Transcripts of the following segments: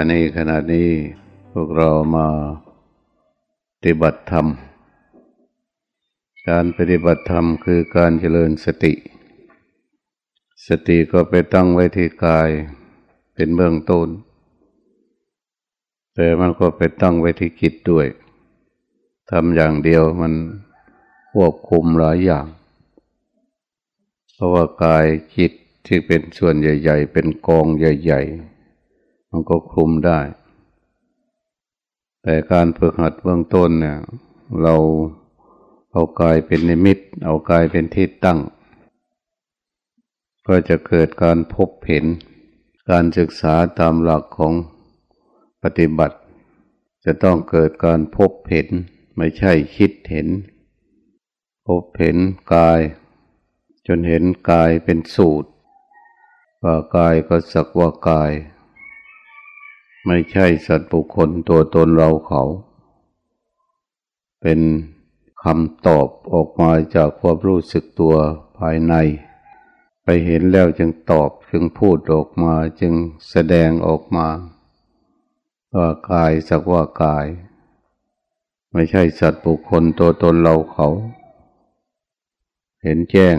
านี้ขณะนี้พวกเรามาปฏิบัติธรรม การปฏิบัติธรรมคือการเจริญสติ สติก็ไปตั้งไว้ที่กายเป็นเบื้องต้น แต่มันก็ไปตั้งไว้ที่จิตด้วยทำอย่างเดียวมันควบคุมหลายอย่าง เพราะว่ากายจิตที่เป็นส่วนใหญ่ ๆ เป็นกองใหญ่ ๆ มันก็คุมได้ แต่การฝึกหัดเบื้องต้นเนี่ย เราเอากายเป็นนิมิต เอากายเป็นที่ตั้ง ก็จะเกิดการพบเห็น การศึกษาตามหลักของปฏิบัติ จะต้องเกิดการพบเห็น ไม่ใช่คิดเห็น พบเห็นกาย จนเห็นกายเป็นสูตรว่ากายก็สักว่ากาย ไม่ใช่สัตว์บุคคลตัวตนเราเขา เป็นคำตอบออกมาจากความรู้สึกตัวภายใน ไปเห็นแล้วจึงตอบจึงพูดออกมาจึงแสดงออกมาว่ากายสักว่ากาย ไม่ใช่สัตว์บุคคลตัวตนเราเขา เห็นแจ้ง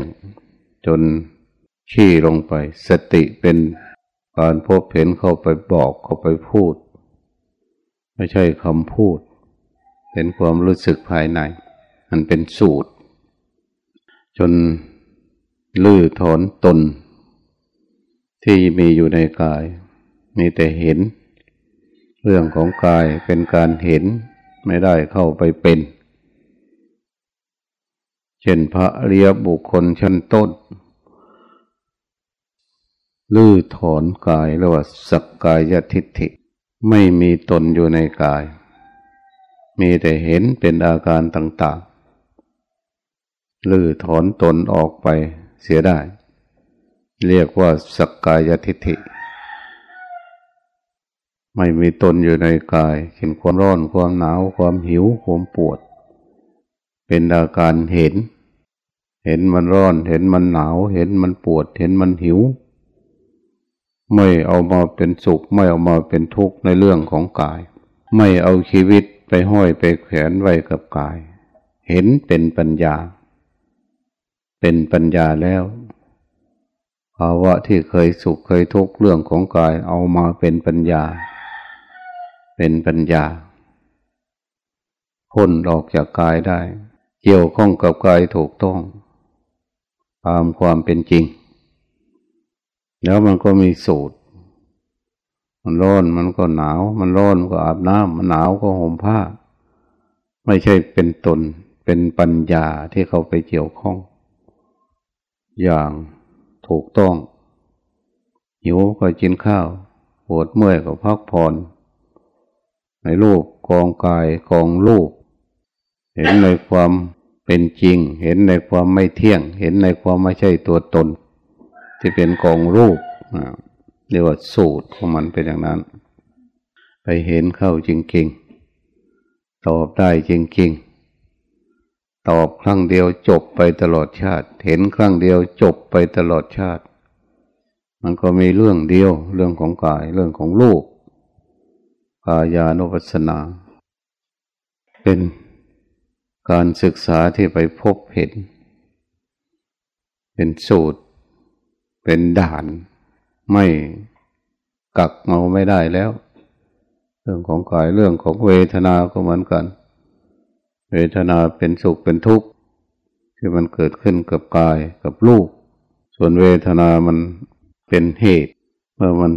จนขี้ลงไป สติเป็น การพบเห็นเข้าไปบอกเข้าไปพูด ไม่ใช่คำพูด เป็นความรู้สึกภายใน มันเป็นสูตร จนลื้อถอนตน ที่มีอยู่ในกาย มีแต่เห็น เรื่องของกายเป็นการเห็นไม่ได้เข้าไปเป็น เช่นพระเรียบุคคลชั้นต้น ลื้อถอนกายเรียกว่าสักกายทิฏฐิ ไม่มีตนอยู่ในกาย มีแต่เห็นเป็นอาการต่างๆลื้อถอนตนออกไปเสียได้ เรียกว่าสักกายทิฏฐิ ไม่มีตนอยู่ในกาย เห็นความร้อนความหนาวความหิวความปวด เป็นอาการเห็น เห็นมันร้อน เห็นมันหนาว เห็นมันปวด เห็นมันหิว ไม่เอามาเป็นสุข ไม่เอามาเป็นทุกข์ในเรื่องของกาย ไม่เอาชีวิตไปห้อยไปแขวนไว้กับกาย เห็นเป็นปัญญา เป็นปัญญาแล้วภาวะที่เคยสุขเคยทุกข์เรื่องของกายเอามาเป็นปัญญา เป็นปัญญาพ้นออกจากกายได้ เกี่ยวข้องกับกายถูกต้อง ตามความเป็นจริง แล้วมันก็มีสูตร มันร้อนมันก็หนาว มันร้อนก็อาบน้ำมันหนาวก็ห่มผ้า ไม่ใช่เป็นตน เป็นปัญญาที่เขาไปเกี่ยวข้อง อย่างถูกต้อง หิวก็กินข้าวปวดเมื่อยก็พักผ่อนในรูปกองกายกองรูป เห็นในความเป็นจริง เห็นในความไม่เที่ยง เห็นในความไม่ใช่ตัวตน ที่เป็นกองรูปเรียกว่าสูตรของมันเป็นอย่างนั้น ไปเห็นเข้าจริงๆ ตอบได้จริงๆ ตอบครั้งเดียวจบไปตลอดชาติ เห็นครั้งเดียวจบไปตลอดชาติ มันก็มีเรื่องเดียวเรื่องของกายเรื่องของรูปกายานุปัสสนา เป็นการศึกษาที่ไปพบเห็น เป็นสูตร เป็นด่าน ไม่กักเมาไม่ได้แล้ว เรื่องของกายเรื่องของเวทนาก็เหมือนกัน เวทนาเป็นสุขเป็นทุกข์ที่มันเกิดขึ้นกับกายกับลูก ส่วนเวทนามันเป็นเหตุเมื่อมัน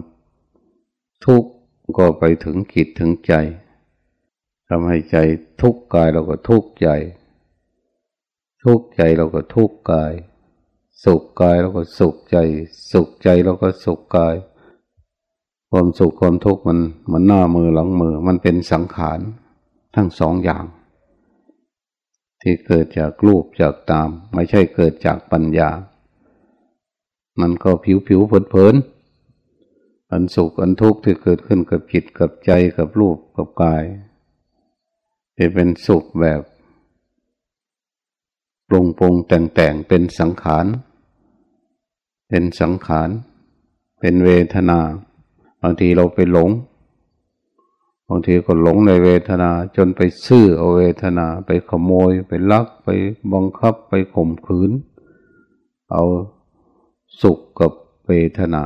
ทุกข์ก็ไปถึงกิจถึงใจทำให้ใจทุกข์กายเราก็ทุกข์ใจ ทุกข์ใจเราก็ทุกข์กาย สุขกายแล้วก็สุขใจ สุขใจแล้วก็สุขกาย ความสุขความทุกข์มันมันหน้ามือหลังมือ มันเป็นสังขารทั้งสองอย่าง ที่เกิดจากรูปจากตาม ไม่ใช่เกิดจากปัญญา มันก็ผิวผิวเผินเผินอันสุขอันทุกข์ที่เกิดขึ้นกับจิตกับใจกับรูปกับกายจะเป็นสุขแบบ ปรุงปรุงแต่งแต่งเป็นสังขาร เป็นสังขาร เป็นเวทนา บางทีเราไปหลง บางทีก็หลงในเวทนาจนไปซื้อเอาเวทนา ไปขโมย ไปลัก ไปบังคับ ไปข่มขืน เอาสุขกับเวทนา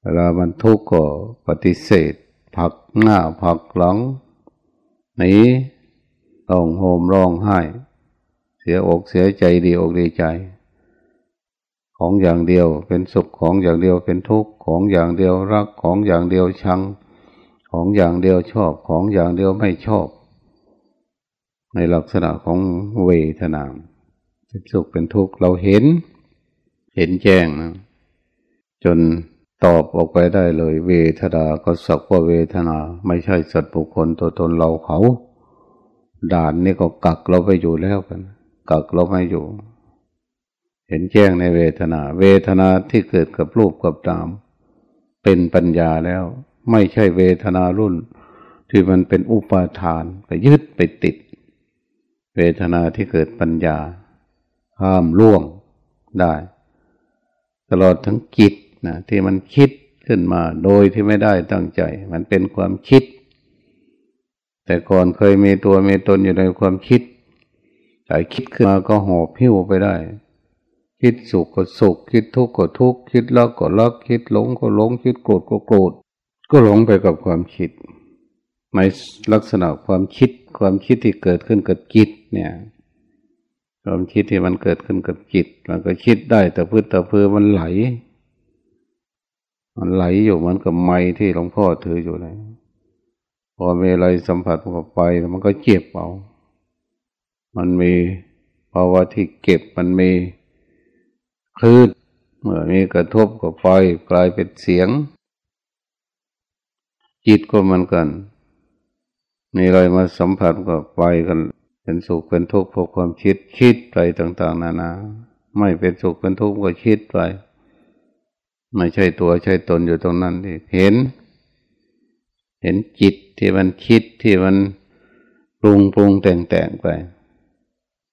เวลามันทุกข์ก็ปฏิเสธ ผักหน้าผักหลังหนีร้องโหมร้องไห้ สียอกเสียใจดีอกดีใจ ของอย่างเดียวเป็นสุขของอย่างเดียวเป็นทุกข์ของอย่างเดียวรักของอย่างเดียวชัง ของอย่างเดียวชอบของอย่างเดียวไม่ชอบ ในลักษณะของเวทนาเป็นสุขเป็นทุกข์เราเห็น เห็นแจ้งนะจนตอบออกไปได้เลย เวทนาก็สักว่าเวทนา ไม่ใช่สัตว์บุคคลตัวตนเราเขา ด่านนี่ก็กักเราไปอยู่แล้วกัน กักเราไม่อยู่ เห็นแจ้งในเวทนา เวทนาที่เกิดกับรูปกับนาม เป็นปัญญาแล้ว ไม่ใช่เวทนารุ่น ที่มันเป็นอุปาทานไปยึดไปติด เวทนาที่เกิดปัญญา ห้ามล่วงได้ ตลอดทั้งจิตนะที่มันคิดขึ้นมาโดยที่ไม่ได้ตั้งใจ มันเป็นความคิด แต่ก่อนเคยมีตัวมีตนอยู่ในความคิด แต่คิดขึ้นมาก็หอบพิ้วไปได้ คิดสุขก็สุข คิดทุกข์ก็ทุกข์คิดรักก็รักคิดหลงก็หลงคิดโกรธก็โกรธก็หลงไปกับความคิดในลักษณะความคิดความคิดที่เกิดขึ้นกับจิตเนี่ยความคิดที่มันเกิดขึ้นกับจิต มันก็คิดได้แต่พื้นแต่เพื่อมันไหล มันไหลอยู่เหมือนกับไม้ที่หลวงพ่อถืออยู่เลยพอมีอะไรสัมผัสกับไปมันก็เจ็บเอา มันมีภาวะที่เก็บมันมีคลื่นเมื่อมีกระทบกับไฟกลายเป็นเสียง จิตก็เหมือนกัน มีอะไรมาสัมผัสกับไฟกันเป็นสุขเป็นทุกข์เพราะความคิดคิดไปต่าง ๆ นานาไม่เป็นสุขเป็นทุกข์ก็คิดไปไม่ใช่ตัวใช่ตนอยู่ตรงนั้นที่เห็น เห็นจิตที่มันคิดที่มันปรุงปรุงแต่งแต่งไป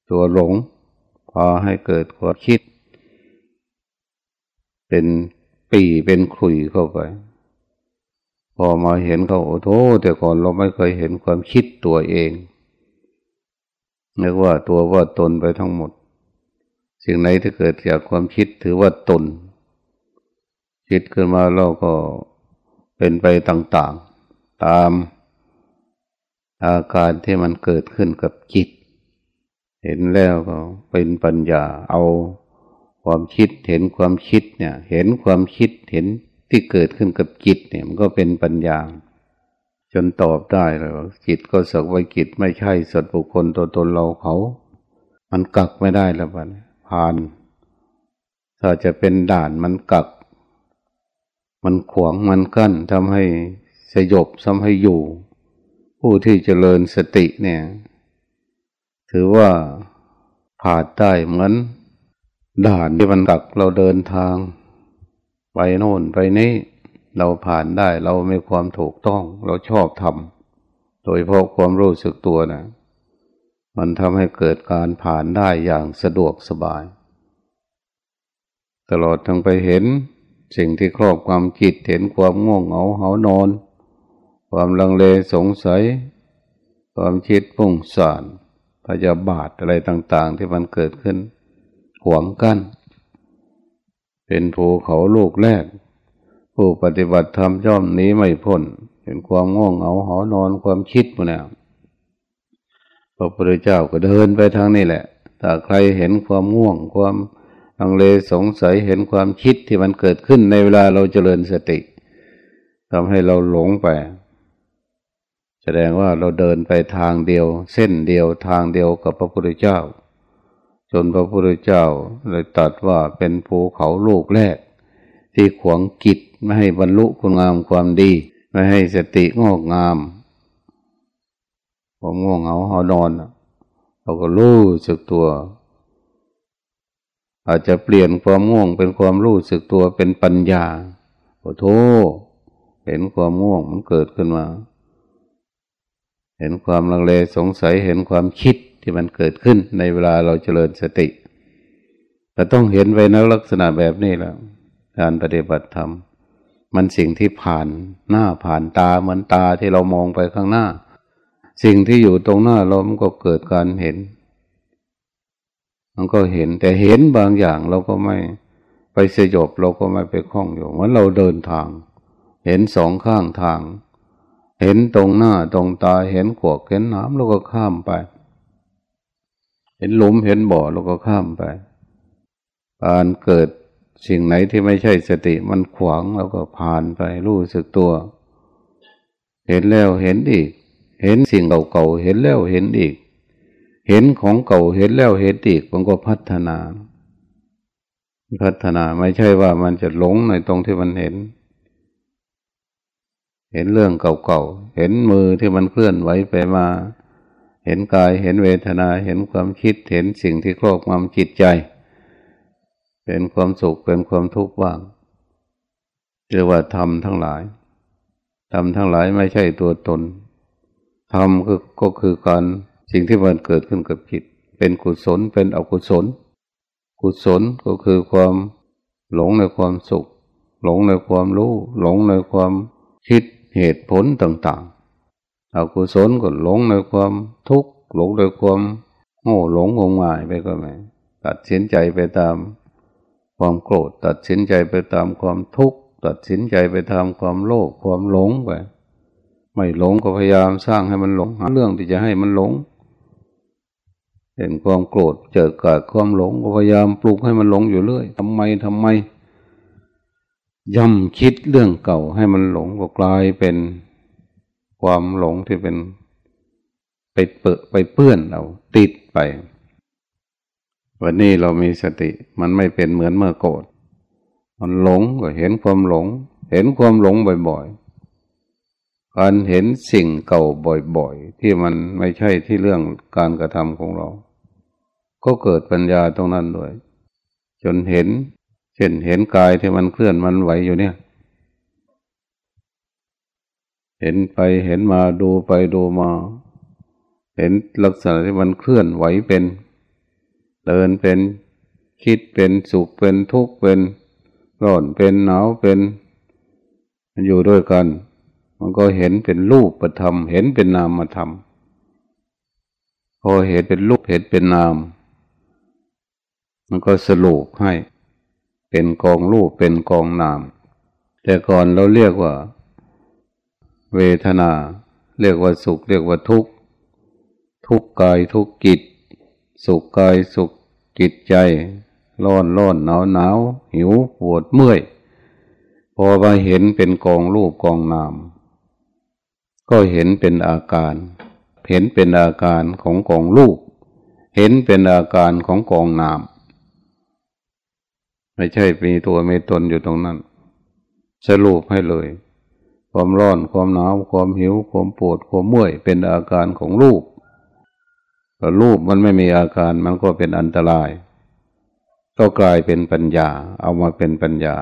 ตัวหลงพอให้เกิดความคิด เป็นปีเป็นขุยเข้าไป พอมาเห็นเขาโอ้โหแต่ก่อนเราไม่เคยเห็นความคิดตัวเองนึกว่าตัวว่าตนไปทั้งหมด สิ่งไหนที่เกิดจากความคิดถือว่าตน คิดขึ้นมาเราก็เป็นไปต่างๆ ตามอาการที่มันเกิดขึ้นกับจิต เห็นแล้วก็เป็นปัญญาเอาความคิดเห็นความคิดเนี่ย เห็นความคิดเห็นที่เกิดขึ้นกับจิตเนี่ยมันก็เป็นปัญญา จนตอบได้เลยว่าจิตก็สักว่าจิตไม่ใช่สัตว์บุคคลตัวตนเราเขา มันกักไม่ได้แล้วบัดผ่าน ถ้าจะเป็นด่านมันกัก มันขวางมันกั้นทำให้สยบทำให้อยู่ ผู้ที่เจริญสติเนี่ย ถือว่าผ่านได้เหมือนด่านที่มันกักเราเดินทาง ไปโน่นไปนี้เราผ่านได้เรามีความถูกต้อง เราชอบทำโดยเพราะความรู้สึกตัวนะมันทำให้เกิดการผ่านได้อย่างสะดวกสบาย ตลอดทั้งไปเห็น สิ่งที่ครอบความจิตเห็นความง่วงเหงาเหานอน ความลังเลสงสัย ความคิดพุ่งสาน พยาบาทอะไรต่างๆ ที่มันเกิดขึ้นหวงกัน้นเป็นภูเขาลูกแรก ผู้ปฏิบัติธรรมย่อมนี้ไม่พ้นเป็นความง่วงเหงาหานอนความคิดมันเนี่ยพระพุทธเจ้าก็เดินไปทางนี้แหละถ้าใครเห็นความง่วงความลังเลสงสัยเห็นความคิดที่มันเกิดขึ้นในเวลาเราเจริญสติทำให้เราหลงไป แสดงว่าเราเดินไปทางเดียว เส้นเดียวทางเดียวกับพระพุทธเจ้า จนพระพุทธเจ้าเลยตัดว่าเป็นภูเขาลูกแรก ที่ขวางกิจไม่ให้บรรลุคุณงามความดี ไม่ให้สติงอกงาม ผมง่วงเหงาหอนอนเราก็รู้สึกตัว อาจจะเปลี่ยนความง่วงเป็นความรู้สึกตัวเป็นปัญญาโอ้โธเห็นความง่วงมันเกิดขึ้นมา เห็นความลังเลสงสัยเห็นความคิดที่มันเกิดขึ้นในเวลาเราเจริญสติเราต้องเห็นไว้ในลักษณะแบบนี้แล้วการปฏิบัติธรรมมันสิ่งที่ผ่านหน้าผ่านตาเหมือนตาที่เรามองไปข้างหน้า สิ่งที่อยู่ตรงหน้าเรามันก็เกิดการเห็น มันก็เห็นแต่เห็นบางอย่างเราก็ไม่ไปสยบเราก็ไม่ไปคล้องอยู่เหมือนเราเดินทาง เห็นสองข้างทาง เห็นตรงหน้าตรงตาเห็นขวกเห็นน้ำเราก็ข้ามไป เห็นหลุมเห็นบ่อเราก็ข้ามไปการเกิดสิ่งไหนที่ไม่ใช่สติมันขวางเราก็ผ่านไปรู้สึกตัว เห็นแล้วเห็นอีก เห็นสิ่งเก่าๆเห็นแล้วเห็นอีก เห็นของเก่าเห็นแล้วเห็นอีกมันก็พัฒนา พัฒนาไม่ใช่ว่ามันจะหลงในตรงที่มันเห็น เห็นเรื่องเก่าๆ เห็นมือที่มันเคลื่อนไหวไปมา เห็นกาย เห็นเวทนา เห็นความคิด เห็นสิ่งที่ครอบงำจิตใจ เป็นความสุข เป็นความทุกข์บ้างเรียกว่าธรรมทั้งหลาย ธรรมทั้งหลายไม่ใช่ตัวตน ธรรมก็คือการสิ่งที่มันเกิดขึ้นกับจิต เป็นกุศล เป็นอกุศล กุศลก็คือความหลงในความสุข หลงในความรู้ หลงในความคิด เหตุผลต่างๆอกุศลก็หลงในความทุกข์หลงในความโง่หลงงมงายไปก็ไม่ตัดสินใจไปตามความโกรธตัดสินใจไปตามความทุกข์ตัดสินใจไปตามความโลภความหลงไปไม่หลงก็พยายามสร้างให้มันหลงหาเรื่องที่จะให้มันหลง เห็นความโกรธเจอเกับความหลงก็พยายามปลุกให้มันหลงอยู่เรื่อยทำไมทำไม ย่ำคิดเรื่องเก่าให้มันหลงก็กลายเป็นความหลงที่เป็นไปเปื้อไปเปื้อนเราติดไป วันนี้เรามีสติมันไม่เป็นเหมือนเมื่อโกรธมันหลงก็เห็นความหลง เห็นความหลงบ่อยๆการเห็นสิ่งเก่าบ่อยๆ ที่มันไม่ใช่ที่เรื่องการกระทำของเรา ก็เกิดปัญญาตรงนั้นด้วย จนเห็น เช่นเห็นกายที่มันเคลื่อนมันไหวอยู่เนี่ย เห็นไปเห็นมาดูไปดูมา เห็นลักษณะที่มันเคลื่อนไหวเป็น เดินเป็นคิดเป็นสุขเป็นทุกข์เป็นร้อนเป็นหนาวเป็นมันอยู่ด้วยกัน มันก็เห็นเป็นรูปประธรรม เห็นเป็นนามมาทำพอเห็นเป็นรูปเห็นเป็นนาม มันก็สรุปให้ เป็นกองรูปเป็นกองนาม แต่ก่อนเราเรียกว่า เวทนา เรียกว่าสุข เรียกว่าทุกข์ ทุกกายทุกกิจสุขกายสุขจิตใจ ร้อนร้อนหนาวหนาวหิวปวดเมื่อย พอมาเห็นเป็นกองรูปกองนาม ก็เห็นเป็นอาการ เห็นเป็นอาการของกองรูป เห็นเป็นอาการของกองนาม ไม่ใช่มีตัวมีตนอยู่ตรงนั้น สรุปให้เลย ความร้อนความหนาวความหิว ความปวดความเมื่อยเป็นอาการของรูปรูปมันไม่มีอาการมันก็เป็นอันตราย ก็กลายเป็นปัญญา เอามาเป็นปัญญา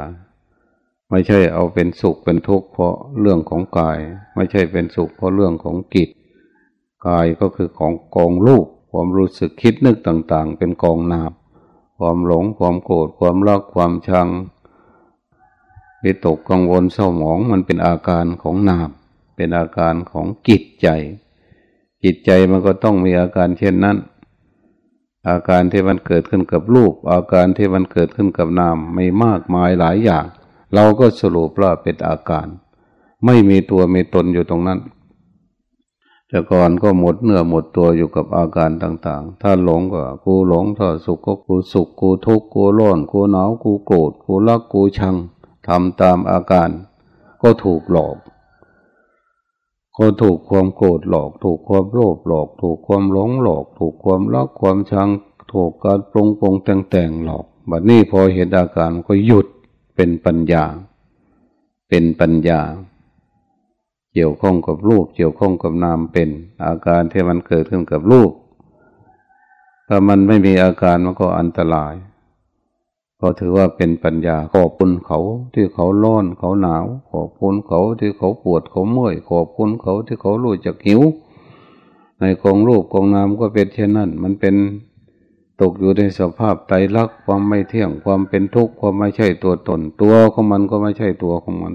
ไม่ใช่เอาเป็นสุขเป็นทุกข์เพราะเรื่องของกาย ไม่ใช่เป็นสุขเพราะเรื่องของกิจกายก็คือของกองรูปความรู้สึกคิดนึกต่าง ๆ เป็นกองนาม ความหลงความโกรธความรักความชังวิตกกังวลเศร้าหมองมันเป็นอาการของนามเป็นอาการของกิจใจ จิตใจมันก็ต้องมีอาการเช่นนั้น อาการที่มันเกิดขึ้นกับรูป อาการที่มันเกิดขึ้นกับนามไม่มากมายหลายอย่าง เราก็สรุปว่าเป็นอาการ ไม่มีตัวมีตนอยู่ตรงนั้น แต่ก่อนก็หมดเนื้อหมดตัวอยู่กับอาการต่าง ๆ ถ้าหลงก็กูหลง ถ้าสุขก็กูสุข กูทุกข์ กูร้อน กูหนาว กูโกรธ กูรัก กูชังทำตามอาการ ก็ถูกหลอก ก็ถูกความโกรธหลอก ถูกความโลภหลอก ถูกความหลงหลอก ถูกความรักความชัง ถูกการปรุงปรงแต่งแต่งหลอก บัดนี้พอเห็นอาการก็หยุดเป็นปัญญา เป็นปัญญา เกี่ยวข้องกับรูป เกี่ยวข้องกับนามเป็น อาการที่มันเกิดขึ้นกับรูป ถ้ามันไม่มีอาการมันก็อันตราย ก็ถือว่าเป็นปัญญาขอบคุณเขาที่เขาร้อนเขาหนาว ขอบคุณเขาที่เขาปวดเขาเมื่อยขอบคุณเขาที่เขารู้จักหิว ในกองรูปกองนามก็เป็นเช่นนั้น มันเป็นตกอยู่ในสภาพไตรลักษณ์ความไม่เที่ยงความเป็นทุกข์ความไม่ใช่ตัวตน ตัวของมันก็ไม่ใช่ตัวของมัน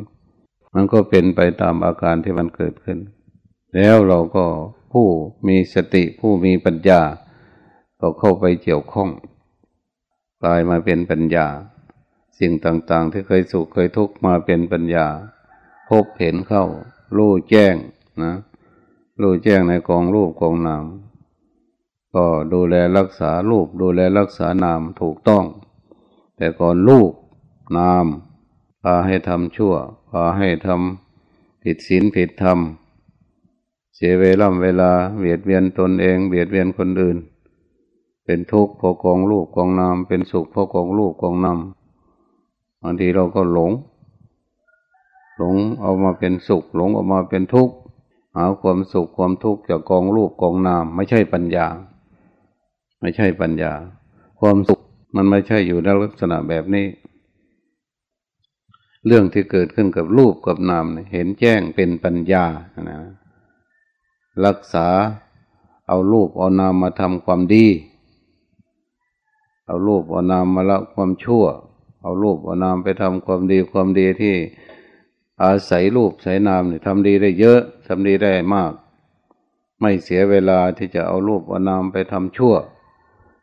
มันก็เป็นไปตามอาการที่มันเกิดขึ้น แล้วเราก็ผู้มีสติผู้มีปัญญา ก็เข้าไปเกี่ยวข้องกลายมาเป็นปัญญา สิ่งต่างๆ ที่เคยสุขเคยทุกข์มาเป็นปัญญา พบเห็นเข้า รู้แจ้งนะรู้แจ้งในกองรูปกองนามก็ดูแลรักษารูปดูแลรักษานามถูกต้อง แต่ก่อนรูปนาม พาให้ทำชั่วพาให้ทำผิดศีลผิดธรรม เสียเวลาเวลาเบียดเบียนตนเองเบียดเบียนคนอื่น เป็นทุกข์เพราะกองรูปกองนามเป็นสุขเพราะกองรูปกองนามบางทีเราก็หลง หลงเอามาเป็นสุข หลงออกมาเป็นทุกข์หาความสุขความทุกข์จากกองรูปกองนาม ไม่ใช่ปัญญา ไม่ใช่ปัญญา ความสุขมันไม่ใช่อยู่ในลักษณะแบบนี้ เรื่องที่เกิดขึ้นกับรูปกับนามเห็นแจ้งเป็นปัญญานะรักษาเอารูปเอานามมาทำความดี เอารูปเอานามมาละความชั่ว เอารูปเอานามไปทำความดีความดีที่อาศัยรูปใส่นามเนี่ยทำดีได้เยอะทำดีได้มาก ไม่เสียเวลาที่จะเอารูปเอานามไปทำชั่ว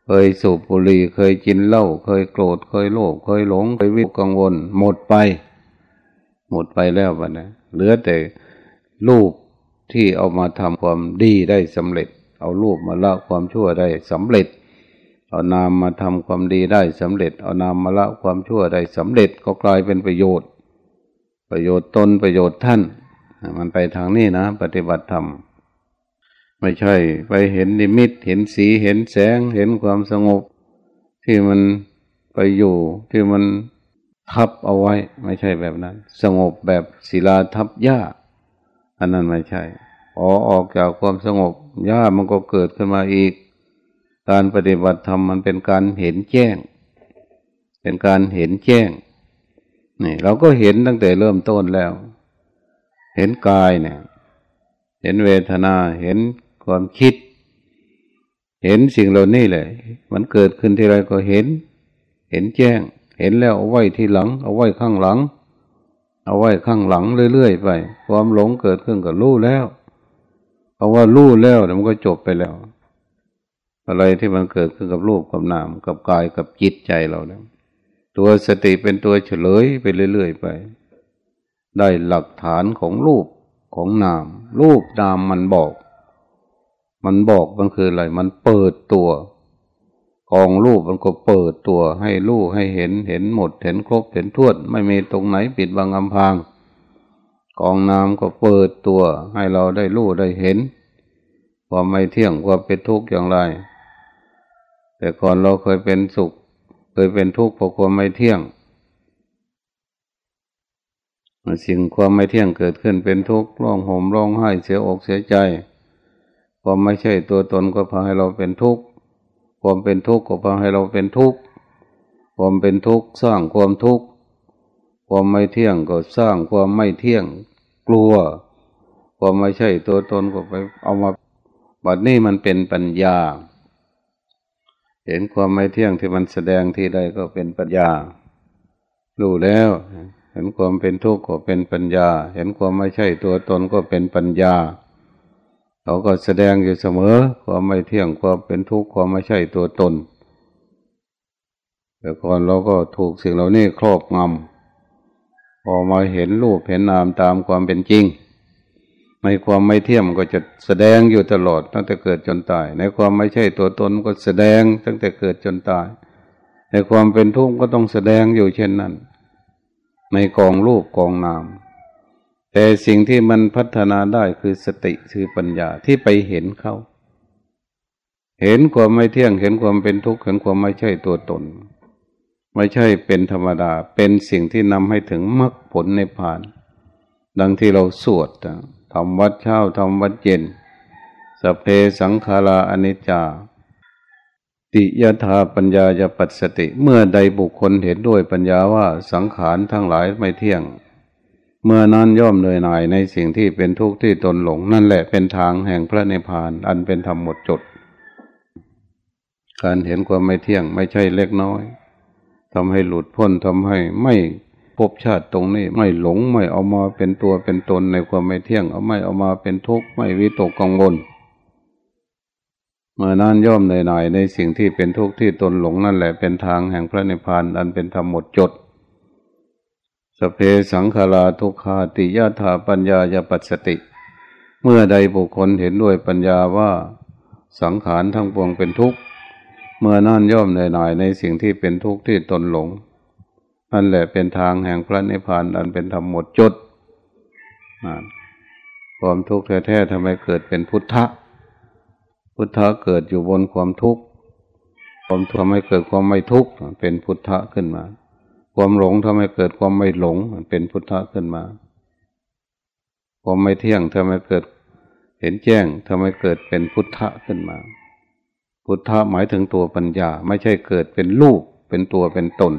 เคยสูบบุหรี่เคยกินเหล้าเคยโกรธเคยโลภเคยหลงเคยวิตกกังวล หมดไป หมดไปแล้ววันะเหลือแต่รูปที่เอามาทำความดีได้สำเร็จ เอารูปมาละความชั่วได้สำเร็จ เอานามมาทำความดีได้สำเร็จ เอานามมาละความชั่วได้สำเร็จก็กลายเป็นประโยชน์ ประโยชน์ตนประโยชน์ท่าน มันไปทางนี้นะ ปฏิบัติธรรมไม่ใช่ไปเห็นนิมิตเห็นสีเห็นแสงเห็นความสงบ ที่มันไปอยู่ที่มัน ทับเอาไว้ ไม่ใช่แบบนั้น สงบแบบศิลาทับหญ้า อันนั้นไม่ใช่พอออกจากความสงบหญ้ามันก็เกิดขึ้นมาอีก การปฏิบัติธรรมมันเป็นการเห็นแจ้ง เป็นการเห็นแจ้งนี่เราก็เห็นตั้งแต่เริ่มต้นแล้ว เห็นกายเนี่ย เห็นเวทนา เห็นความคิด เห็นสิ่งเหล่านี้เลย มันเกิดขึ้นที่ไรก็เห็น เห็นแจ้ง เห็นแล้วเอาไว้ที่หลัง เอาไว้ข้างหลัง เอาไว้ข้างหลังเรื่อยๆไป ความหลงเกิดขึ้นกับรู้แล้วเอาว่ารู้แล้วมันก็จบไปแล้ว อะไรที่มันเกิดขึ้นกับรูปกับนามกับกายกับจิตใจเราเนี่ยตัวสติเป็นตัวเฉลยไปเรื่อยๆไป ได้หลักฐานของรูปของนาม รูปนามมันบอก มันบอกมันคืออะไร มันเปิดตัว กองรูปมันก็เปิดตัวให้รู้ให้เห็นเห็นหมด เห็นครบเห็นทั่วไม่มีตรงไหนปิดบังอำพางกองน้ำก็เปิดตัว ให้เราได้รู้ได้เห็นความไม่เที่ยงความเป็นทุกข์อย่างไร แต่ก่อนเราเคยเป็นสุข เคยเป็นทุกข์เพราะความไม่เที่ยงสิ่งความไม่เที่ยงเกิดขึ้นเป็นทุกข์ร้องห่มร้องไห้เสียอกเสียใจความไม่ใช่ตัวตนก็พาให้เราเป็นทุกข์ ความเป็นทุกข์ก็พาให้เราเป็นทุกข์ความเป็นทุกข์สร้างความทุกข์ความไม่เที่ยงก็สร้างความไม่เที่ยงกลัว ความไม่ใช่ตัวตนก็ไปเอามาบัดนี้มันเป็นปัญญา เห็นความไม่เที่ยงที่มันแสดงที่ใดก็เป็นปัญญารู้แล้วเห็นความเป็นทุกข์ก็เป็นปัญญา เห็นความไม่ใช่ตัวตนก็เป็นปัญญา เขาก็แสดงอยู่เสมอ ความไม่เที่ยงความเป็นทุกข์ความไม่ใช่ตัวตน แต่ก่อนเราก็ถูกสิ่งเหล่านี้ครอบงำพอมาเห็นรูปเห็นนามตามความเป็นจริง ในความไม่เที่ยมก็จะแสดงอยู่ตลอดตั้งแต่เกิดจนตาย ในความไม่ใช่ตัวตนก็แสดงตั้งแต่เกิดจนตาย ในความเป็นทุกข์ก็ต้องแสดงอยู่เช่นนั้น ในกองรูปกองนาม แต่สิ่งที่มันพัฒนาได้คือสติคือปัญญาที่ไปเห็นเขา เห็นความไม่เที่ยงเห็นความเป็นทุกข์เห็นความไม่ใช่ตัวตน ไม่ใช่เป็นธรรมดา เป็นสิ่งที่นำให้ถึงมรรคผลในผ่าน ดังที่เราสวดทำวัดเช้าทำวัดเย็นสเพสังขาราอนิจจา ติยถาปัญญาจะปัสสติ เมื่อใดบุคคลเห็นด้วยปัญญาว่าสังขารทั้งหลายไม่เที่ยง เมื่อนั้นย่อมเหนื่อยหน่ายในสิ่งที่เป็นทุกข์ที่ตนหลง นั่นแหละเป็นทางแห่งพระนิพพาน อันเป็นธรรมหมดจด การเห็นความไม่เที่ยงไม่ใช่เล็กน้อยทำให้หลุดพ้นทำให้ไม่ภพชาติตรงนี้ไม่หลงไม่เอามาเป็นตัวเป็นตนในความไม่เที่ยง เอาไม่เอามาเป็นทุกข์ไม่วิตกกังวลเมื่อนั้นย่อมเหนื่อยหน่ายในสิ่งที่เป็นทุกข์ที่ตนหลงนั่นแหละเป็นทางแห่งพระนิพพานอันเป็นธรรมหมดจด สเพสังขาราทุกขาติยาธาปัญญายปัสสติ เมื่อใดบุคคลเห็นด้วยปัญญาว่าสังขารทั้งปวงเป็นทุกข์ เมื่อนั่นย่อมเหนื่อยหน่ายในสิ่งที่เป็นทุกข์ที่ตนหลงนั่นแหละเป็นทางแห่งพระนิพพานอันเป็นธรรมหมดจดความทุกข์แท้ๆทำไมเกิดเป็นพุทธะ พุทธะเกิดอยู่บนความทุกข์ความทำให้เกิดความไม่ทุกข์เป็นพุทธะขึ้นมา ความหลงทำให้เกิดความไม่หลง มันเป็นพุทธะขึ้นมา ความไม่เที่ยงทำให้เกิดเห็นแจ้งทำให้เกิดเป็นพุทธะขึ้นมา พุทธะหมายถึงตัวปัญญา ไม่ใช่เกิดเป็นลูกเป็นตัวเป็นตน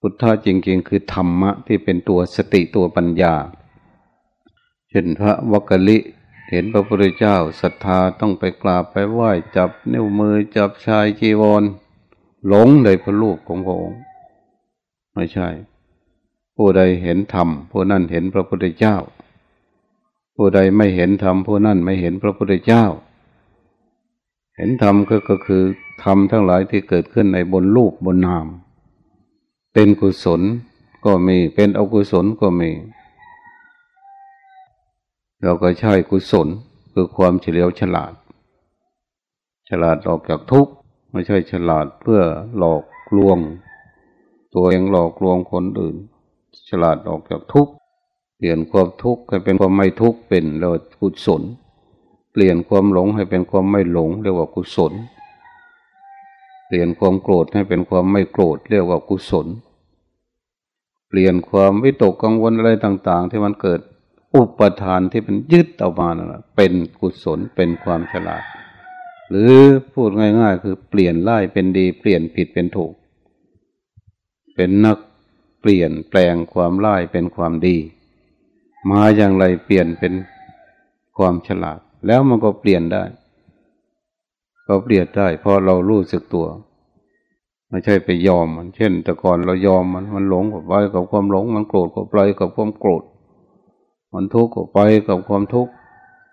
พุทธะจริง ๆ คือธรรมะที่เป็นตัวสติตัวปัญญา เช่นพระวักกลิเห็นพระพุทธเจ้าศรัทธาต้องไปกราบไปไหว้จับนิ้วมือจับชายจีวร หลงในพระลูกของพระองค์ไม่ใช่ ผู้ใดเห็นธรรมผู้นั้นเห็นพระพุทธเจ้า ผู้ใดไม่เห็นธรรมผู้นั้นไม่เห็นพระพุทธเจ้า เห็นธรรมก็ก็คือธรรมทั้งหลายที่เกิดขึ้นในบนลูกบนนาม เป็นกุศลก็มีเป็นอกุศลก็มี เราก็ใช้กุศลคือความเฉลียวฉลาด ฉลาดออกจากทุกข์ ไม่ใช่ฉลาดเพื่อหลอกลวง ตัวเองหลอกลวงคนอื่น ฉลาดออกจากทุกข์เปลี่ยนความทุกข์ให้เป็นความไม่ทุกข์เป็นเรียกว่ากุศล เปลี่ยนความหลงให้เป็นความไม่หลงเรียกว่ากุศล เปลี่ยนความโกรธให้เป็นความไม่โกรธเรียกว่ากุศล เปลี่ยนความวิตกกังวลอะไรต่าง ๆ ที่มันเกิดอุปทานที่มันยึดเอามานะเป็นกุศลเป็นความฉลาด หรือพูดง่าย ๆ คือเปลี่ยนไล่เป็นดี เปลี่ยนผิดเป็นถูก เป็นนักเปลี่ยนแปลงความไล่เป็นความดี มาอย่างไรเปลี่ยนเป็นความฉลาด แล้วมันก็เปลี่ยนได้ ก็เปลี่ยนได้พราะเรารู้สึกตัวไม่ใช่ไปยอมมันเช่น แต่ก่อนเรายอมมันมันหลงกับไปกับความหลง มันโกรธกับไปกับความโกรธ มันทุกข์กับไปกับความทุกข์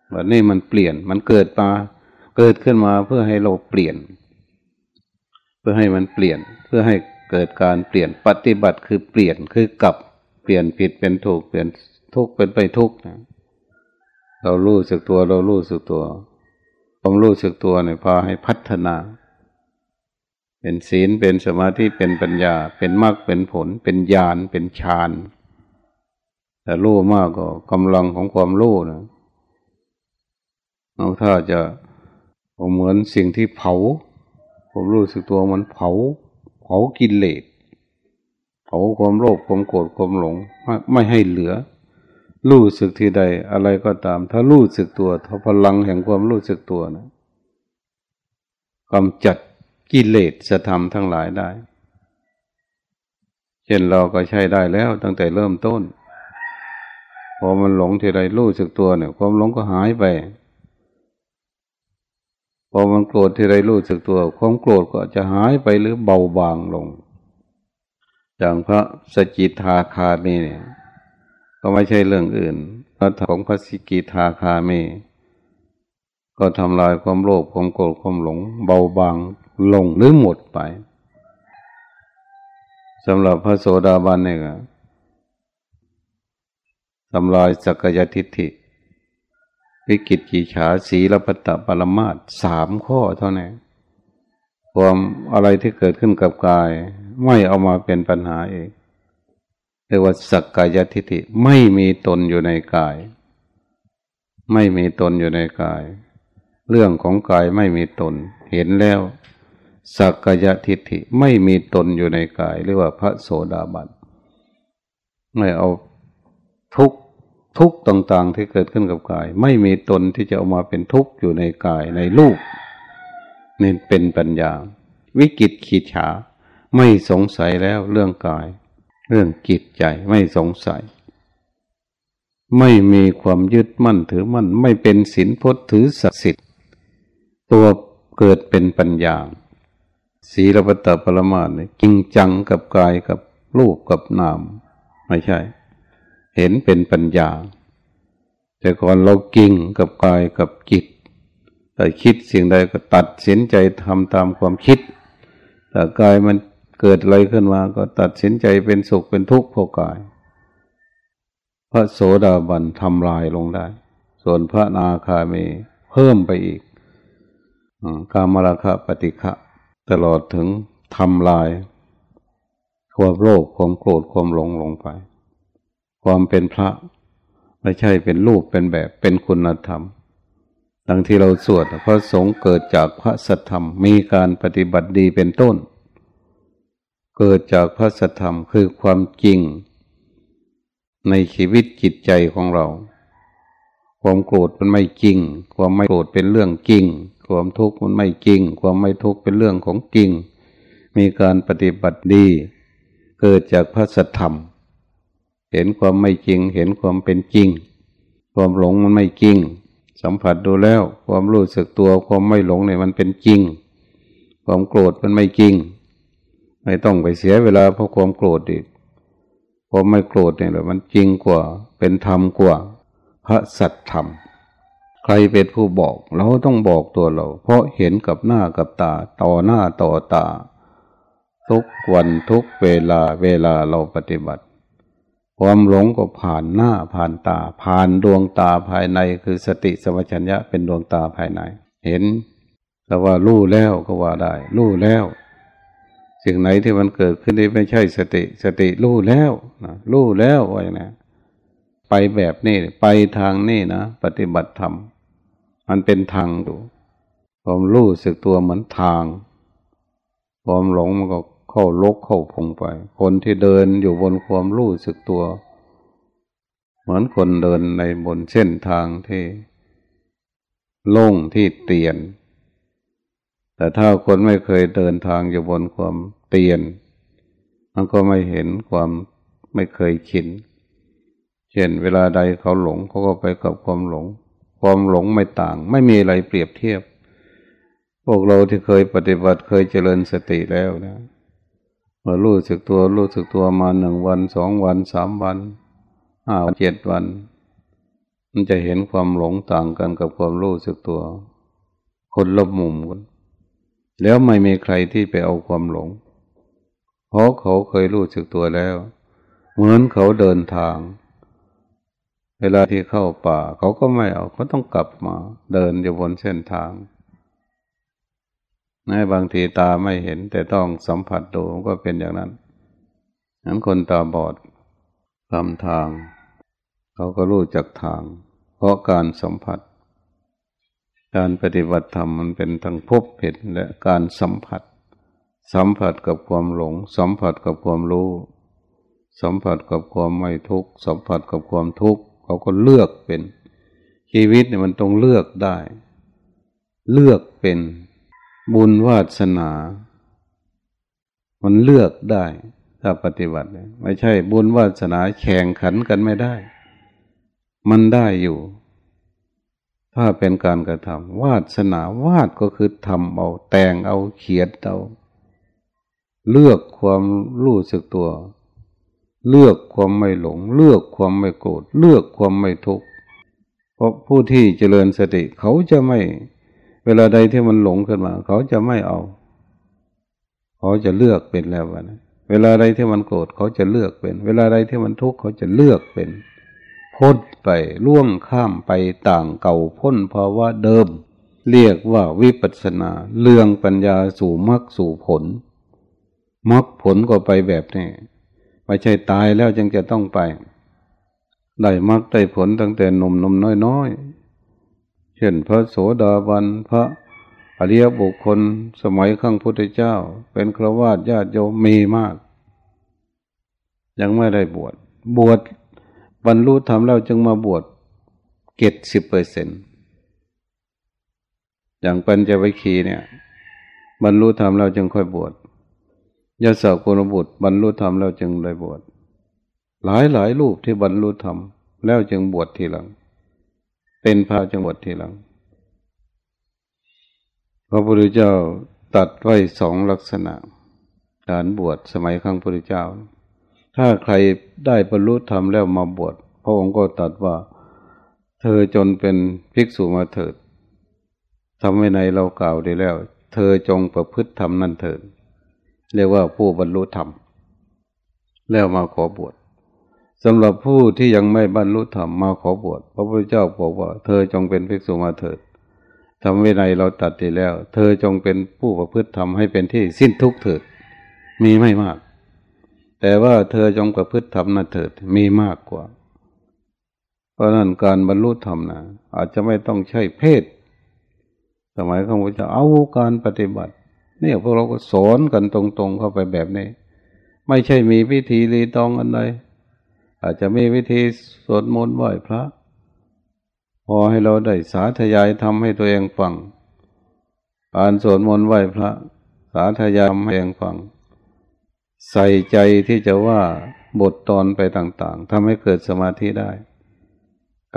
แบบนี้มันเปลี่ยนมันเกิดมา เกิดขึ้นมาเพื่อให้เราเปลี่ยน เพื่อให้มันเปลี่ยน เพื่อให้เกิดการเปลี่ยนปฏิบัติคือเปลี่ยนคือกลับเปลี่ยนผิดเป็นถูกเปลี่ยนทุกเป็นไปทุกนะเรารู้สึกตัวเรารู้สึกตัวความรู้สึกตัวเนี่ยพาให้พัฒนา เป็นศีลเป็นสมาธิเป็นปัญญา เป็นมรรคเป็นผล เป็นญาณเป็นฌานแต่รู้มากก็กำลังของความรู้นะเอาถ้าจะ เหมือนสิ่งที่เผา ผมรู้สึกตัวมันเผา เผากินเลสเผาความโลภความโกรธความหลงไม่ให้เหลือ รู้สึกที่ใดอะไรก็ตาม ถ้ารู้สึกตัวถ้าพลังแห่งความรู้สึกตัวนะกำจัดกิเลสจะทำทั้งหลายได้ เช่นเราก็ใช้ได้แล้วตั้งแต่เริ่มต้น พอมันหลงที่ใดรู้สึกตัวเนี่ย ความหลงก็หายไป พอมันโกรธที่ไรรู้สึกตัว ความโกรธก็จะหายไปหรือเบาบางลง อย่างพระสจิทาคามีเนี่ยก็ไม่ใช่เรื่องอื่นพระของพระสิกิทาคามี ก็ทำลายความโลภความโกรธความหลง เบาบางลงหรือหมดไปสำหรับพระโสดาบันเนี่ยทำลายสักยทิฏฐิ วิกิตกิฉาสีรปตะปรมาตสามข้อเท่านั้นความอะไรที่เกิดขึ้นกับกาย ไม่เอามาเป็นปัญหาเองเรียกว่าสักกายทิฏฐิไม่มีตนอยู่ในกาย ไม่มีตนอยู่ในกาย เรื่องของกายไม่มีตน เห็นแล้ว สักกายทิฏฐิไม่มีตนอยู่ในกาย เรียกว่าพระโสดาบันไม่เอาทุก ทุกต่างๆที่เกิดขึ้นกับกาย ไม่มีตนที่จะเอามาเป็นทุกข์อยู่ในกายในรูปนี่เป็นปัญญา วิกิตขีดฉา ไม่สงสัยแล้วเรื่องกาย เรื่องจิตใจไม่สงสัย ไม่มีความยึดมั่นถือมั่น ไม่เป็นศีลพจน์ถือศักดิ์สิทธิ์ตัวเกิดเป็นปัญญาศีลปตปรมาเนี่ยจริงจังกับกายกับรูปกับนาม ไม่ใช่ เห็นเป็นปัญญา แต่ก่อนเรากิ่งกับกายกับจิตแต่คิดสิ่งใดก็ตัดสินใจทำตามความคิด แต่กายมันเกิดอะไรขึ้นมาก็ตัดสินใจเป็นสุขเป็นทุกข์เพราะกาย พระโสดาบันทำลายลงได้ ส่วนพระนาคามีเพิ่มไปอีกกามราคะปฏิฆะตลอดถึงทำลาย ความโลภความโกรธความหลงลงไป ความเป็นพระ ไม่ใช่เป็นรูปเป็นแบบเป็นคุณธรรมดังที่เราสวดพระสงฆ์เกิดจากพระสัทธรรมมีการปฏิบัติดีเป็นต้น เกิดจากพระสัทธรรมคือความจริง ในชีวิตจิตใจของเรา ความโกรธมันไม่จริง ความไม่โกรธเป็นเรื่องจริง ความทุกข์มันไม่จริง ความไม่ทุกข์เป็นเรื่องของจริง มีการปฏิบัติดี เกิดจากพระสัทธรรม เห็นความไม่จริง เห็นความเป็นจริง ความหลงมันไม่จริง สัมผัสดูแล้ว ความรู้สึกตัวความไม่หลงเนี่ยมันเป็นจริง ความโกรธมันไม่จริง ไม่ต้องไปเสียเวลาเพราะความโกรธอีกความไม่โกรธเนี่ยแหละมันจริงกว่า เป็นธรรมกว่า พระสัทธรรม ใครเป็นผู้บอก เราต้องบอกตัวเรา เพราะเห็นกับหน้ากับตา ต่อหน้าต่อตา ทุกวันทุกเวลาเวลาเราปฏิบัติ ความหลงก็ผ่านหน้าผ่านตา ผ่านดวงตาภายในคือสติสมัชัญญะเป็นดวงตาภายใน เห็นแต่ว่ารู้แล้วก็ว่าได้รู้แล้ว สิ่งไหนที่มันเกิดขึ้นที่ไม่ใช่สติ สติรู้แล้วนะรู้แล้วว่าอย่างนี้ไปแบบนี้ไปทางนี้นะปฏิบัติธรรมมันเป็นทางดูความรู้สึกตัวเหมือนทาง ความหลงมันก็ เข้าลกเข้าพงไป คนที่เดินอยู่บนความรู้สึกตัว เหมือนคนเดินในบนเส้นทางที่โล่งที่เตียน แต่ถ้าคนไม่เคยเดินทางอยู่บนความเตียน มันก็ไม่เห็นความไม่เคยชิน เช่นเวลาใดเขาหลงเขาก็ไปกับความหลง ความหลงไม่ต่าง ไม่มีอะไรเปรียบเทียบ พวกเราที่เคยปฏิบัติเคยเจริญสติแล้วนะ มื่อรู้สึกตัวรู้สึกตัวมาหนึ่งวันสองวันสามวันห้าเจ็ดวัน มันจะเห็นความหลงต่างกันกับความรู้สึกตัว คนละมุมกันแล้วไม่มีใครที่ไปเอาความหลง เพราะเขาเคยรู้สึกตัวแล้ว เหมือนเขาเดินทาง เวลาที่เข้าป่า เขาก็ไม่เอาเขาต้องกลับมา เดินอยู่บนเส้นทาง ในบางทีตาไม่เห็น แต่ต้องสัมผัสดูก็เป็นอย่างนั้นนั้นคนตาบอดทำทาง เขาก็รู้จักทาง เพราะการสัมผัส การปฏิบัติธรรมมันเป็นทั้งพบเห็นและการสัมผัส สัมผัสกับความหลง สัมผัสกับความรู้ สัมผัสกับความไม่ทุกข์สัมผัสกับความทุกข์เขาก็เลือกเป็น ชีวิตเนี่ยมันต้องเลือกได้ เลือกเป็น บุญวาสนา มันเลือกได้ถ้าปฏิบัติ ไม่ใช่บุญวาสนาแข่งขันกันไม่ได้ มันได้อยู่ ถ้าเป็นการกระทำวาสนาวาดก็คือทำเอาแต่งเอาเขียนเอาเลือกความรู้สึกตัว เลือกความไม่หลง เลือกความไม่โกรธเลือกความไม่ทุกข์เพราะผู้ที่เจริญสติเขาจะไม่ เวลาใดที่มันหลงขึ้นมา เขาจะไม่เอา เขาจะเลือกเป็นแล้วนะเวลาใดที่มันโกรธเขาจะเลือกเป็น เวลาใดที่มันทุกข์เขาจะเลือกเป็น พ้นไปล่วงข้ามไปต่างเก่าพ้นภาวะเดิม เรียกว่าวิปัสนา เรื่องปัญญาสู่มรรคสู่ผลมรรคผลก็ไปแบบนี้ไม่ใช่ตายแล้วจึงจะต้องไป ได้มรรคได้ผลตั้งแต่หนุ่มนมน้อยๆเช่นพระโสดาบันพระอริยบุคคลสมัยข้างพุทธเจ้า เป็นครวาสญาติโยมมีมาก ยังไม่ได้บวชบวชบรรลุธรรมแล้วจึงมาบวชเกตสิบเปอร์เซนอย่างปัญจวัคคีเนี่ย บรรลุธรรมแล้วจึงค่อยบวชยาสาวกนบุตร บรรลุธรรมแล้วจึงได้บวชหลายหลายรูปที่บรรลุธรรมแล้วจึงบวชทีหลัง เป็นพระจึงบวชทีหลัง พระพุทธเจ้าตัดไว้สองลักษณะ การบวชสมัยครั้งพระพุทธเจ้า ถ้าใครได้บรรลุธรรมแล้วมาบวชพระองค์ก็ตัดว่า เธอจนเป็นภิกษุมาเถิดทำไว้ในเรากล่าวได้แล้ว เธอจงประพฤติธรรมนั่นเถิดเรียกว่าผู้บรรลุธรรม แล้วมาขอบวช สำหรับผู้ที่ยังไม่บรรลุธรรมมาขอบวชพระพุทธเจ้าบอกว่า เธอจงเป็นภิกษุมาเถิดทำไว้ในเราตัดดีแล้ว เธอจงเป็นผู้ประพฤติธรรมให้เป็นที่สิ้นทุกข์เถิด มีไม่มาก แต่ว่าเธอจงประพฤติธรรมนั่นเถิดมีมากกว่า เพราะนั้นการบรรลุธรรมนะอาจจะไม่ต้องใช้เพศ สมัยของพระเจ้าเอาการปฏิบัติเนี่ยพวกเราก็สอนกันตรงๆเข้าไปแบบนี้ ไม่ใช่มีวิธีรีตองอันใด อาจจะมีวิธีสวดมนต์ไหว้พระ พอให้เราได้สาธยายทำให้ตัวเองฟังอ่านสวดมนต์ไหว้พระ สาธยายทำให้เองฟัง ใส่ใจที่จะว่าบทตอนไปต่างๆทำให้เกิดสมาธิได้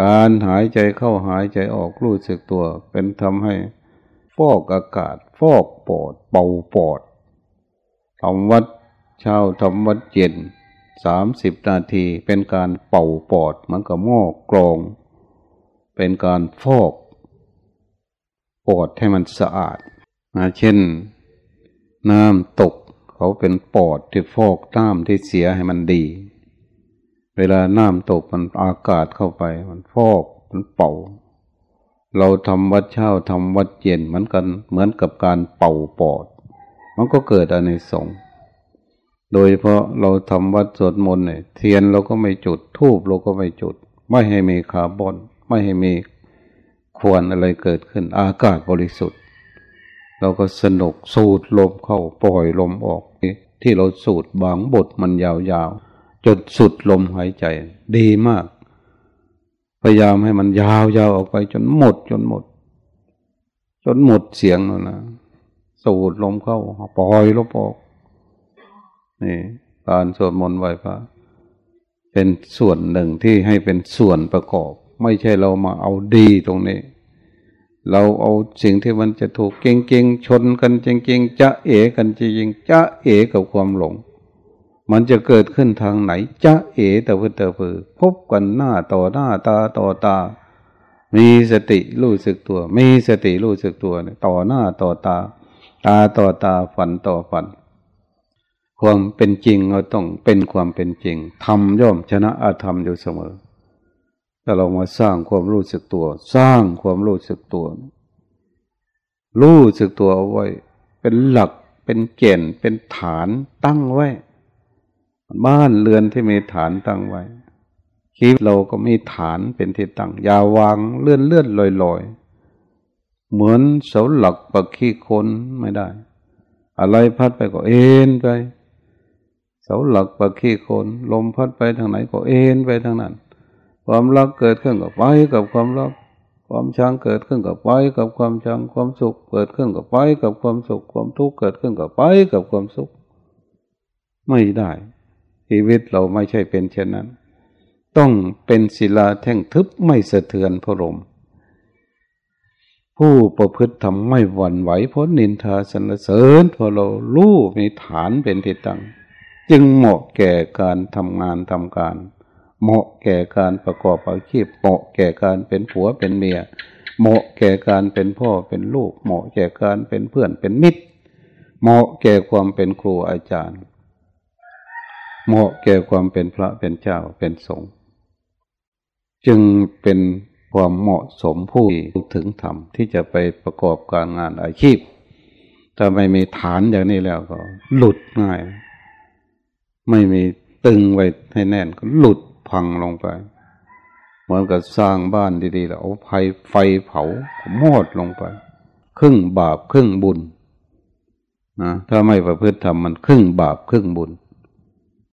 การหายใจเข้าหายใจออกรู้สึกตัว เป็นทำให้ฟอกอากาศ ฟอกปอด เป่าปอดทำวัดเช้าทำวัดเย็น สามสิบนาทีเป็นการเป่าปอดเหมันก็หม้อกรอง เป็นการฟอกปอดให้มันสะอาดนะเช่น น้ำตกเขาเป็นปอดที่ฟอกน้ำที่เสียให้มันดี เวลาน้ำตกมันอากาศเข้าไป มันฟอกมันเป่า เราทำวัดเช้าทำวัดเย็นเหมือนกันเหมือนกับการเป่าปอด มันก็เกิดอเนกสงส์ โดยเพราะเราทำวัดสวดมนต์เนี่ยเทียนเราก็ไม่จุดทูบเราก็ไม่จุด ไม่ให้มีคาร์บอนไม่ให้มีควันอะไรเกิดขึ้น อากาศบริสุทธิ์ เราก็สนุกสูดลมเข้าปล่อยลมออก ที่เราสูดบางบทมันยาวๆจนสุดลมหายใจ ดีมาก พยายามให้มันยาวๆออกไปจนหมดจนหมด จนหมดเสียงแล้วนะสูดลมเข้าปล่อยลมออก นี่การสวดมนต์ไหว้พระเป็นส่วนหนึ่งที่ให้เป็นส่วนประกอบ ไม่ใช่เรามาเอาดีตรงนี้ เราเอาสิ่งที่มันจะถูกเก่งๆชนกันจริงๆจะเอกันจริงๆจะเอกับความหลง มันจะเกิดขึ้นทางไหนจะเอแต่เพื่อเตอเพื่อพบกันหน้าต่อหน้าตาต่อตา มีสติรู้สึกตัว มีสติรู้สึกตัวต่อหน้าต่อตา ตาต่อตาฝันต่อฝัน ความเป็นจริงเราต้องเป็นความเป็นจริงทำย่อมชนะอาธรรมอยู่เสมอถ้าเรามาสร้างความรู้สึกตัว สร้างความรู้สึกตัว รู้สึกตัวเอาไว้ เป็นหลักเป็นเกณฑ์เป็นฐานตั้งไว้ บ้านเรือนที่มีฐานตั้งไว้คิดเราก็มีฐานเป็นที่ตั้งอย่าวางเลื่อนเลื่อนลอยลอยเหมือนเสาหลักปักขี้คนไม่ได้ อะไรพัดไปก็เอ็นไป เสาหลักปะขี้คนลมพัดไปทางไหนก็เอ็นไปทางนั้น ความรักเกิดขึ้นกับไปกับความรัก ความชังเกิดขึ้นกับไปกับความชังความสุขเกิดขึ้นกับไปกับความสุขความทุกข์เกิดขึ้นกับไปกับความสุข ไม่ได้ชีวิตเราไม่ใช่เป็นเช่นนั้น ต้องเป็นศิลาแท่งทึบไม่สะเทือนพระลมผู้ประพฤติทำไม่หวั่นไหวเพราะนินทาสรรเสริญพอเรารู้มีฐานเป็นที่ตั้ง จึงเหมาะแก่การทำงานทำการ เหมาะแก่การประกอบอาชีพ เหมาะแก่การเป็นผัวเป็นเมีย เหมาะแก่การเป็นพ่อเป็นลูก เหมาะแก่การเป็นเพื่อนเป็นมิตร เหมาะแก่ความเป็นครูอาจารย์ เหมาะแก่ความเป็นพระเป็นเจ้าเป็นสงฆ์จึงเป็นความเหมาะสมผู้ถึงธรรมที่จะไปประกอบการงานอาชีพถ้าไม่มีฐานอย่างนี้แล้วก็ หลุดง่าย ไม่มีตึงไว้ให้แน่นก็หลุดพังลงไป เหมือนกับสร้างบ้านดีๆแล้วเอาไฟไฟเผามอดลงไป ครึ่งบาปครึ่งบุญนะถ้าไม่ประพฤติธรรมมันครึ่งบาปครึ่งบุญ